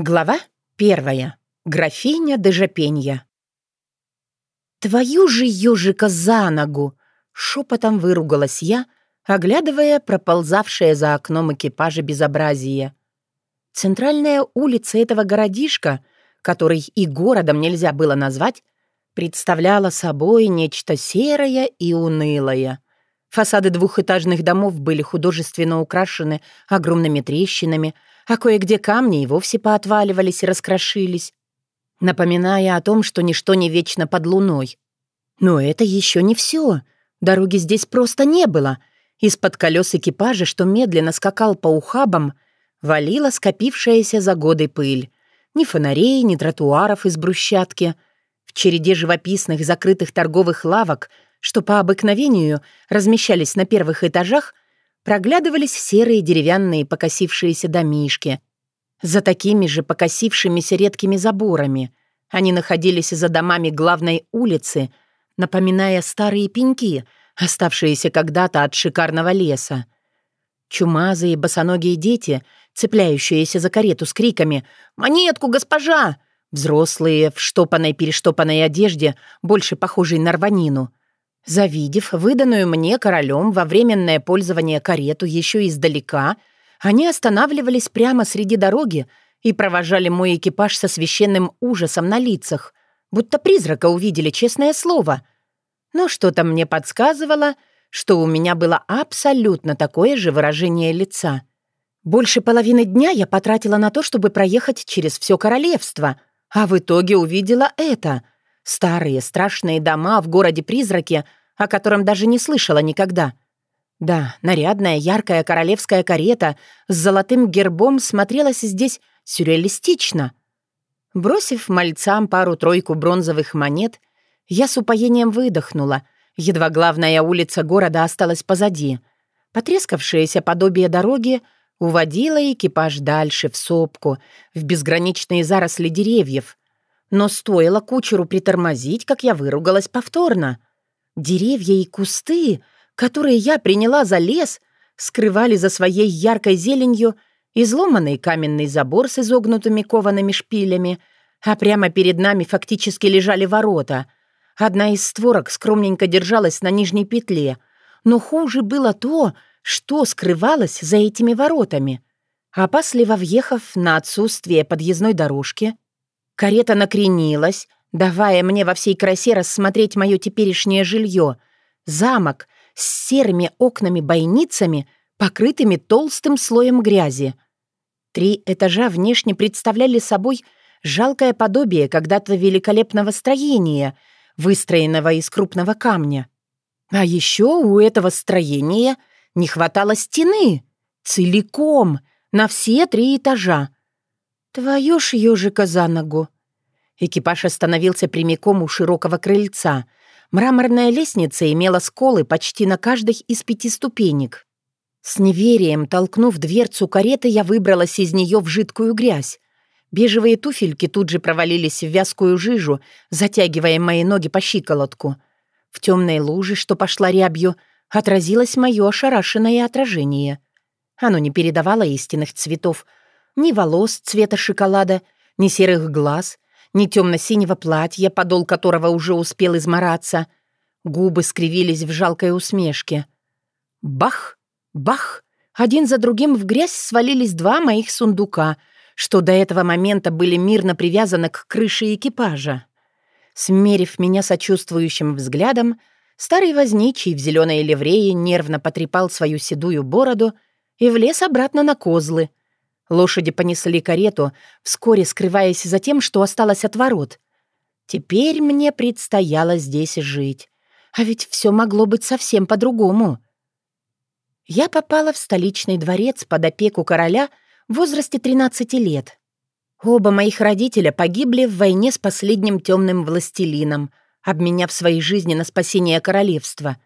Глава первая. Графиня Дежапенья. «Твою же ежика за ногу!» — шепотом выругалась я, оглядывая проползавшее за окном экипажа безобразие. Центральная улица этого городишка, который и городом нельзя было назвать, представляла собой нечто серое и унылое. Фасады двухэтажных домов были художественно украшены огромными трещинами — а кое-где камни и вовсе поотваливались и раскрошились, напоминая о том, что ничто не вечно под луной. Но это еще не все. Дороги здесь просто не было. Из-под колес экипажа, что медленно скакал по ухабам, валила скопившаяся за годы пыль. Ни фонарей, ни тротуаров из брусчатки. В череде живописных закрытых торговых лавок, что по обыкновению размещались на первых этажах, проглядывались серые деревянные покосившиеся домишки. За такими же покосившимися редкими заборами. Они находились за домами главной улицы, напоминая старые пеньки, оставшиеся когда-то от шикарного леса. Чумазые босоногие дети, цепляющиеся за карету с криками «Монетку, госпожа!» Взрослые в штопанной-перештопанной одежде, больше похожей на рванину — Завидев выданную мне королем во временное пользование карету еще издалека, они останавливались прямо среди дороги и провожали мой экипаж со священным ужасом на лицах, будто призрака увидели, честное слово. Но что-то мне подсказывало, что у меня было абсолютно такое же выражение лица. Больше половины дня я потратила на то, чтобы проехать через все королевство, а в итоге увидела это — Старые страшные дома в городе-призраке, о котором даже не слышала никогда. Да, нарядная яркая королевская карета с золотым гербом смотрелась здесь сюрреалистично. Бросив мальцам пару-тройку бронзовых монет, я с упоением выдохнула. Едва главная улица города осталась позади. Потрескавшееся подобие дороги уводило экипаж дальше, в сопку, в безграничные заросли деревьев, но стоило кучеру притормозить, как я выругалась повторно. Деревья и кусты, которые я приняла за лес, скрывали за своей яркой зеленью изломанный каменный забор с изогнутыми коваными шпилями, а прямо перед нами фактически лежали ворота. Одна из створок скромненько держалась на нижней петле, но хуже было то, что скрывалось за этими воротами. Опасливо въехав на отсутствие подъездной дорожки, Карета накренилась, давая мне во всей красе рассмотреть мое теперешнее жилье. Замок с серыми окнами-бойницами, покрытыми толстым слоем грязи. Три этажа внешне представляли собой жалкое подобие когда-то великолепного строения, выстроенного из крупного камня. А еще у этого строения не хватало стены. Целиком, на все три этажа. «Твою ж ежика за ногу!» Экипаж остановился прямиком у широкого крыльца. Мраморная лестница имела сколы почти на каждой из пяти ступенек. С неверием, толкнув дверцу кареты, я выбралась из нее в жидкую грязь. Бежевые туфельки тут же провалились в вязкую жижу, затягивая мои ноги по щиколотку. В темной луже, что пошла рябью, отразилось мое ошарашенное отражение. Оно не передавало истинных цветов — ни волос цвета шоколада, ни серых глаз, ни темно-синего платья, подол которого уже успел измораться. Губы скривились в жалкой усмешке. Бах! Бах! Один за другим в грязь свалились два моих сундука, что до этого момента были мирно привязаны к крыше экипажа. Смерив меня сочувствующим взглядом, старый возничий в зеленой ливрее нервно потрепал свою седую бороду и влез обратно на козлы, Лошади понесли карету, вскоре скрываясь за тем, что осталось от ворот. Теперь мне предстояло здесь жить. А ведь все могло быть совсем по-другому. Я попала в столичный дворец под опеку короля в возрасте 13 лет. Оба моих родителя погибли в войне с последним темным властелином, обменяв свои жизни на спасение королевства.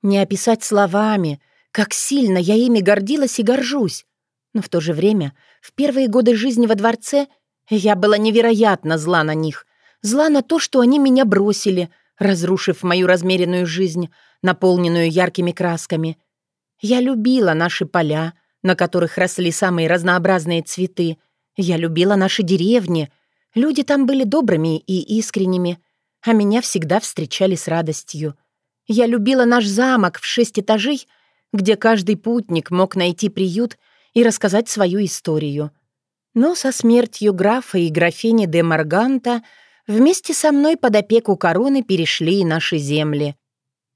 Не описать словами, как сильно я ими гордилась и горжусь. Но в то же время, в первые годы жизни во дворце, я была невероятно зла на них. Зла на то, что они меня бросили, разрушив мою размеренную жизнь, наполненную яркими красками. Я любила наши поля, на которых росли самые разнообразные цветы, Я любила наши деревни. Люди там были добрыми и искренними, а меня всегда встречали с радостью. Я любила наш замок в шесть этажей, где каждый путник мог найти приют и рассказать свою историю. Но со смертью графа и графини де Марганта вместе со мной под опеку короны перешли и наши земли.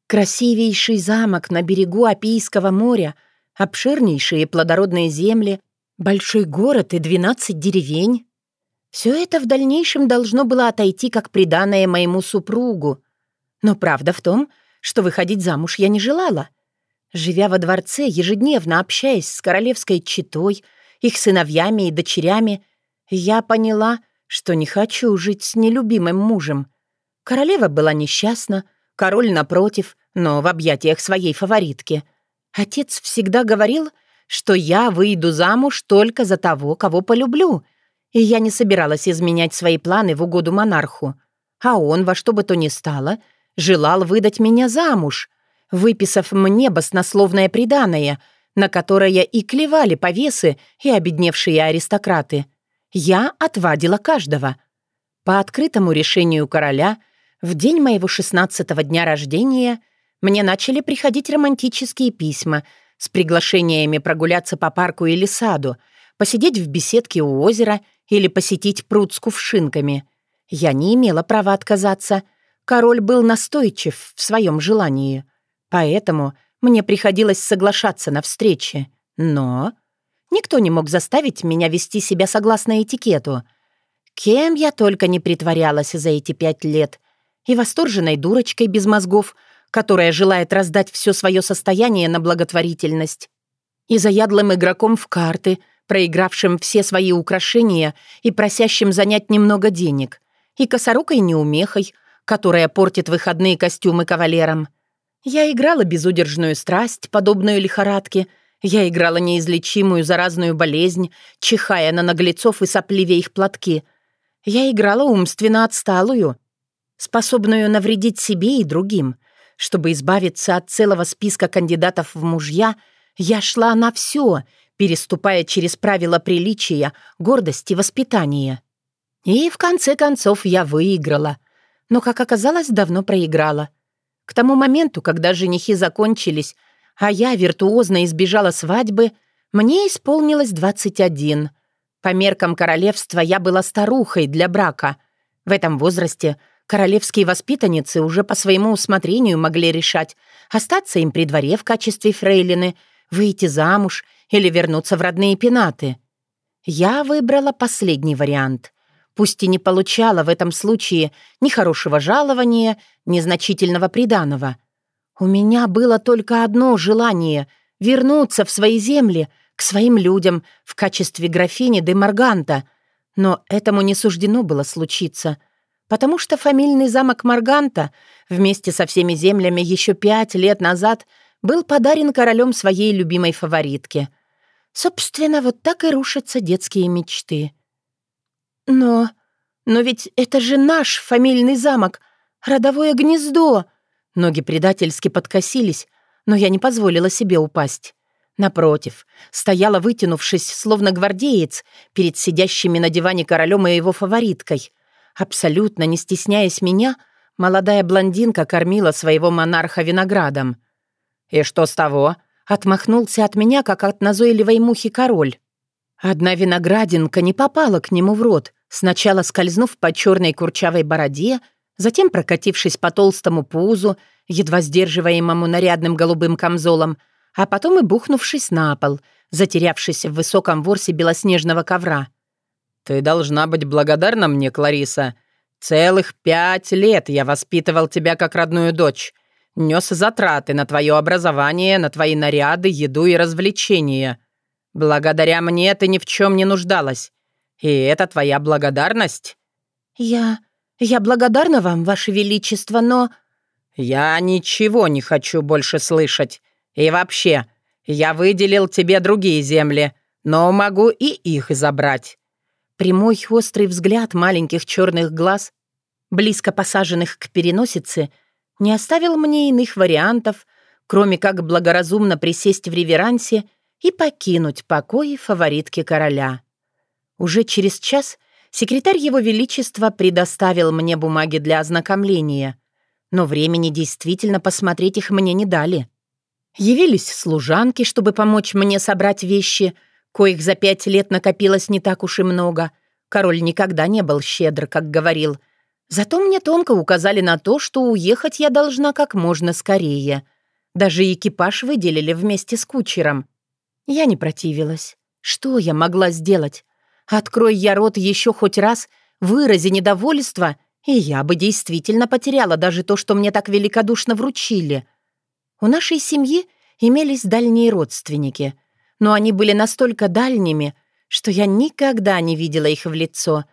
Красивейший замок на берегу Апийского моря, обширнейшие плодородные земли, большой город и двенадцать деревень. Все это в дальнейшем должно было отойти как приданное моему супругу. Но правда в том, что выходить замуж я не желала. Живя во дворце, ежедневно общаясь с королевской четой, их сыновьями и дочерями, я поняла, что не хочу жить с нелюбимым мужем. Королева была несчастна, король напротив, но в объятиях своей фаворитки. Отец всегда говорил, что я выйду замуж только за того, кого полюблю, и я не собиралась изменять свои планы в угоду монарху. А он во что бы то ни стало желал выдать меня замуж, выписав мне баснословное приданое, на которое и клевали повесы и обедневшие аристократы. Я отвадила каждого. По открытому решению короля, в день моего шестнадцатого дня рождения мне начали приходить романтические письма с приглашениями прогуляться по парку или саду, посидеть в беседке у озера или посетить пруд с кувшинками. Я не имела права отказаться. Король был настойчив в своем желании — Поэтому мне приходилось соглашаться на встречи. Но никто не мог заставить меня вести себя согласно этикету. Кем я только не притворялась за эти пять лет. И восторженной дурочкой без мозгов, которая желает раздать все свое состояние на благотворительность. И заядлым игроком в карты, проигравшим все свои украшения и просящим занять немного денег. И косорукой неумехой, которая портит выходные костюмы кавалерам. Я играла безудержную страсть, подобную лихорадке. Я играла неизлечимую заразную болезнь, чихая на наглецов и сопливе их платки. Я играла умственно отсталую, способную навредить себе и другим. Чтобы избавиться от целого списка кандидатов в мужья, я шла на все, переступая через правила приличия, гордости воспитания. И в конце концов я выиграла. Но, как оказалось, давно проиграла. К тому моменту, когда женихи закончились, а я виртуозно избежала свадьбы, мне исполнилось 21. По меркам королевства я была старухой для брака. В этом возрасте королевские воспитанницы уже по своему усмотрению могли решать, остаться им при дворе в качестве фрейлины, выйти замуж или вернуться в родные пенаты. Я выбрала последний вариант пусть и не получала в этом случае ни хорошего жалования, ни значительного приданого. У меня было только одно желание — вернуться в свои земли, к своим людям в качестве графини де Марганта, но этому не суждено было случиться, потому что фамильный замок Марганта вместе со всеми землями еще пять лет назад был подарен королем своей любимой фаворитке. Собственно, вот так и рушатся детские мечты. «Но... но ведь это же наш фамильный замок, родовое гнездо!» Ноги предательски подкосились, но я не позволила себе упасть. Напротив, стояла вытянувшись, словно гвардеец, перед сидящими на диване королем и его фавориткой. Абсолютно не стесняясь меня, молодая блондинка кормила своего монарха виноградом. «И что с того?» — отмахнулся от меня, как от назойливой мухи король. Одна виноградинка не попала к нему в рот, сначала скользнув по черной курчавой бороде, затем прокатившись по толстому пузу, едва сдерживаемому нарядным голубым камзолом, а потом и бухнувшись на пол, затерявшись в высоком ворсе белоснежного ковра. «Ты должна быть благодарна мне, Клариса. Целых пять лет я воспитывал тебя как родную дочь, нес затраты на твое образование, на твои наряды, еду и развлечения. Благодаря мне ты ни в чем не нуждалась. И это твоя благодарность?» «Я... я благодарна вам, Ваше Величество, но...» «Я ничего не хочу больше слышать. И вообще, я выделил тебе другие земли, но могу и их забрать». Прямой острый взгляд маленьких черных глаз, близко посаженных к переносице, не оставил мне иных вариантов, кроме как благоразумно присесть в реверансе и покинуть покои фаворитки короля. Уже через час секретарь Его Величества предоставил мне бумаги для ознакомления, но времени действительно посмотреть их мне не дали. Явились служанки, чтобы помочь мне собрать вещи, коих за пять лет накопилось не так уж и много. Король никогда не был щедр, как говорил. Зато мне тонко указали на то, что уехать я должна как можно скорее. Даже экипаж выделили вместе с кучером. Я не противилась. Что я могла сделать? Открой я рот еще хоть раз, вырази недовольство, и я бы действительно потеряла даже то, что мне так великодушно вручили. У нашей семьи имелись дальние родственники, но они были настолько дальними, что я никогда не видела их в лицо.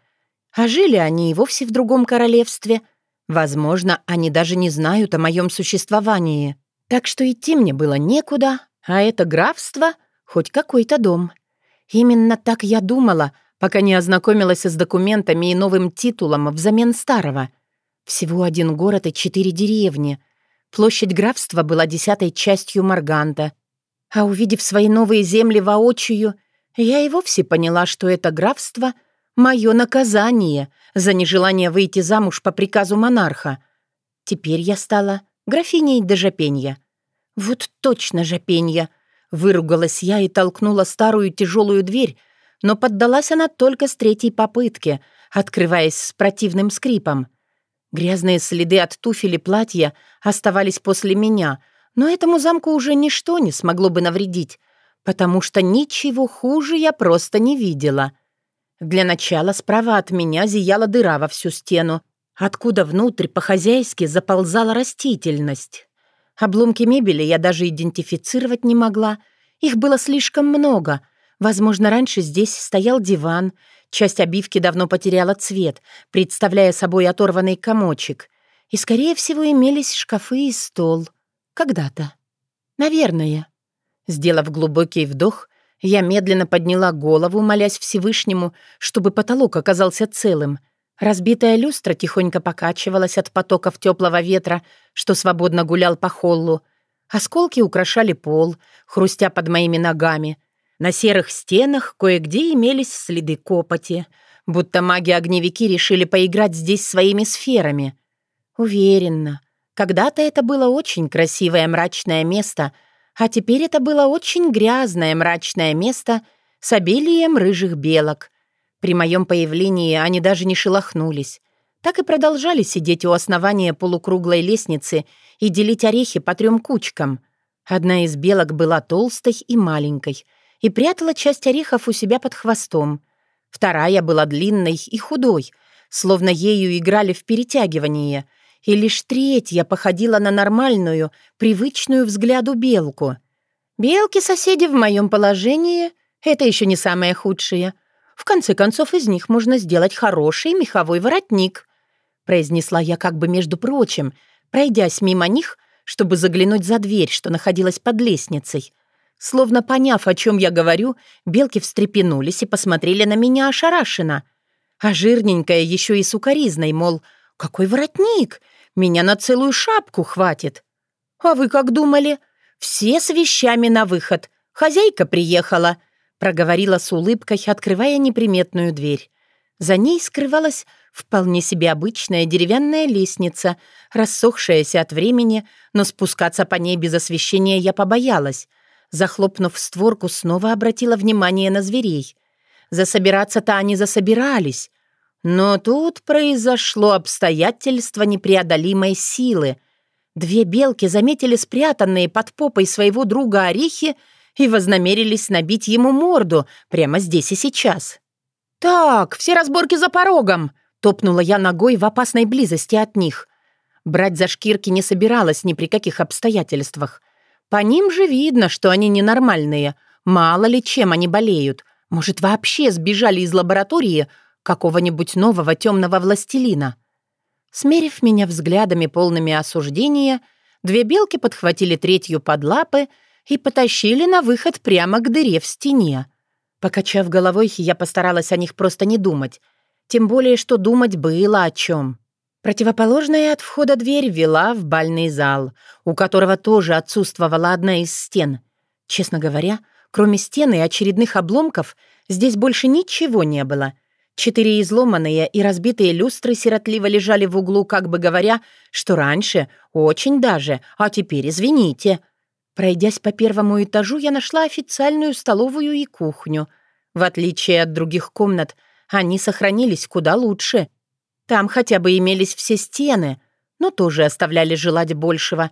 А жили они и вовсе в другом королевстве. Возможно, они даже не знают о моем существовании. Так что идти мне было некуда, а это графство — хоть какой-то дом. Именно так я думала, пока не ознакомилась с документами и новым титулом взамен старого. Всего один город и четыре деревни — Площадь графства была десятой частью Марганта. А увидев свои новые земли воочию, я и вовсе поняла, что это графство — мое наказание за нежелание выйти замуж по приказу монарха. Теперь я стала графиней де Жапенья. Вот точно Жапенья! Выругалась я и толкнула старую тяжелую дверь, но поддалась она только с третьей попытки, открываясь с противным скрипом. Грязные следы от туфели платья оставались после меня, но этому замку уже ничто не смогло бы навредить, потому что ничего хуже я просто не видела. Для начала справа от меня зияла дыра во всю стену, откуда внутрь по-хозяйски заползала растительность. Обломки мебели я даже идентифицировать не могла. Их было слишком много. Возможно, раньше здесь стоял диван, Часть обивки давно потеряла цвет, представляя собой оторванный комочек. И, скорее всего, имелись шкафы и стол. Когда-то. Наверное. Сделав глубокий вдох, я медленно подняла голову, молясь Всевышнему, чтобы потолок оказался целым. Разбитая люстра тихонько покачивалась от потоков теплого ветра, что свободно гулял по холлу. Осколки украшали пол, хрустя под моими ногами — на серых стенах кое-где имелись следы копоти, будто маги-огневики решили поиграть здесь своими сферами. Уверенно. Когда-то это было очень красивое мрачное место, а теперь это было очень грязное мрачное место с обилием рыжих белок. При моем появлении они даже не шелохнулись. Так и продолжали сидеть у основания полукруглой лестницы и делить орехи по трем кучкам. Одна из белок была толстой и маленькой — и прятала часть орехов у себя под хвостом. Вторая была длинной и худой, словно ею играли в перетягивание, и лишь третья походила на нормальную, привычную взгляду белку. Белки-соседи в моем положении — это еще не самое худшее. В конце концов, из них можно сделать хороший меховой воротник, произнесла я как бы между прочим, пройдясь мимо них, чтобы заглянуть за дверь, что находилась под лестницей — Словно поняв, о чем я говорю, белки встрепенулись и посмотрели на меня ошарашенно. А жирненькая еще и сукоризной, мол, «Какой воротник! Меня на целую шапку хватит!» «А вы как думали? Все с вещами на выход. Хозяйка приехала», — проговорила с улыбкой, открывая неприметную дверь. За ней скрывалась вполне себе обычная деревянная лестница, рассохшаяся от времени, но спускаться по ней без освещения я побоялась — Захлопнув створку, снова обратила внимание на зверей. Засобираться-то они засобирались. Но тут произошло обстоятельство непреодолимой силы. Две белки заметили спрятанные под попой своего друга орехи и вознамерились набить ему морду прямо здесь и сейчас. «Так, все разборки за порогом!» — топнула я ногой в опасной близости от них. Брать за шкирки не собиралась ни при каких обстоятельствах — по ним же видно, что они ненормальные. Мало ли чем они болеют. Может, вообще сбежали из лаборатории какого-нибудь нового темного властелина. Смерив меня взглядами полными осуждения, две белки подхватили третью под лапы и потащили на выход прямо к дыре в стене. Покачав головой, я постаралась о них просто не думать. Тем более, что думать было о чем. Противоположная от входа дверь вела в бальный зал, у которого тоже отсутствовала одна из стен. Честно говоря, кроме стены и очередных обломков, Здесь больше ничего не было. Четыре изломанные и разбитые люстры сиротливо лежали в углу, как бы говоря, что раньше очень даже, а теперь извините. Пройдясь по первому этажу, я нашла официальную столовую и кухню. В отличие от других комнат, они сохранились куда лучше. Там хотя бы имелись все стены, но тоже оставляли желать большего.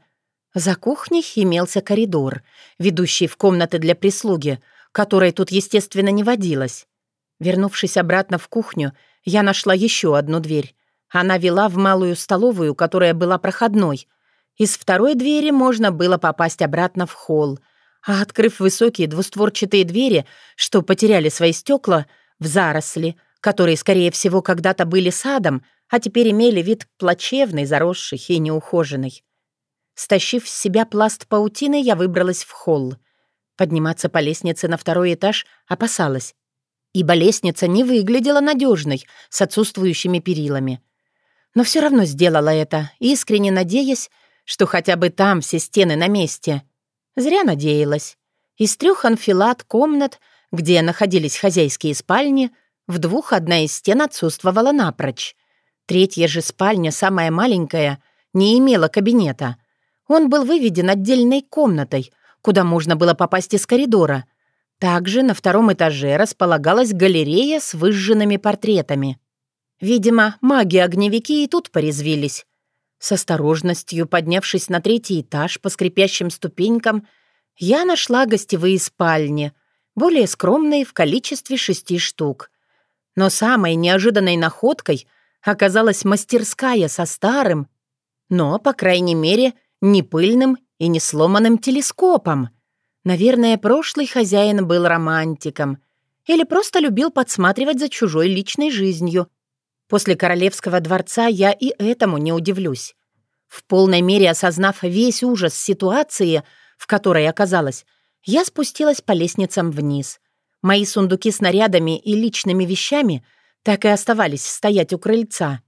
За кухней имелся коридор, ведущий в комнаты для прислуги, которой тут, естественно, не водилось. Вернувшись обратно в кухню, я нашла еще одну дверь. Она вела в малую столовую, которая была проходной. Из второй двери можно было попасть обратно в холл. А открыв высокие двустворчатые двери, что потеряли свои стекла, в заросли, которые, скорее всего, когда-то были садом, а теперь имели вид плачевный, заросший и неухоженный. Стащив с себя пласт паутины, я выбралась в холл. Подниматься по лестнице на второй этаж опасалась ибо лестница не выглядела надежной с отсутствующими перилами. Но все равно сделала это, искренне надеясь, что хотя бы там все стены на месте. Зря надеялась. Из трех анфилат комнат, где находились хозяйские спальни, в двух одна из стен отсутствовала напрочь. Третья же спальня, самая маленькая, не имела кабинета. Он был выведен отдельной комнатой, куда можно было попасть из коридора — также на втором этаже располагалась галерея с выжженными портретами. Видимо, маги-огневики и тут порезвились. С осторожностью поднявшись на третий этаж по скрипящим ступенькам, я нашла гостевые спальни, более скромные в количестве шести штук. Но самой неожиданной находкой оказалась мастерская со старым, но, по крайней мере, не пыльным и не сломанным телескопом — Наверное, прошлый хозяин был романтиком или просто любил подсматривать за чужой личной жизнью. После королевского дворца я и этому не удивлюсь. В полной мере осознав весь ужас ситуации, в которой оказалась, я спустилась по лестницам вниз. Мои сундуки с нарядами и личными вещами так и оставались стоять у крыльца.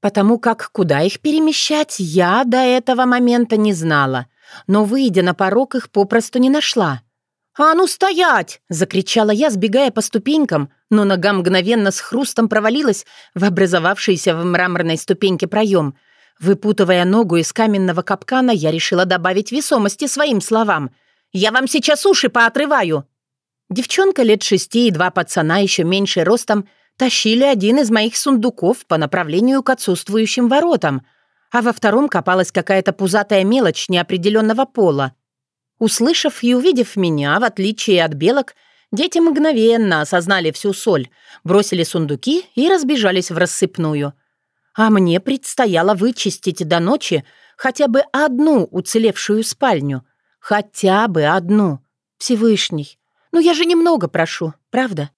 Потому как куда их перемещать, я до этого момента не знала — но, выйдя на порог, их попросту не нашла. «А ну стоять!» — закричала я, сбегая по ступенькам, но нога мгновенно с хрустом провалилась в образовавшийся в мраморной ступеньке проем. Выпутывая ногу из каменного капкана, я решила добавить весомости своим словам. «Я вам сейчас уши поотрываю!» Девчонка лет шести и два пацана, еще меньше ростом, тащили один из моих сундуков по направлению к отсутствующим воротам — а во втором копалась какая-то пузатая мелочь неопределенного пола. Услышав и увидев меня, в отличие от белок, дети мгновенно осознали всю соль, бросили сундуки и разбежались в рассыпную. А мне предстояло вычистить до ночи хотя бы одну уцелевшую спальню. Хотя бы одну. Всевышний. Ну я же немного прошу, правда?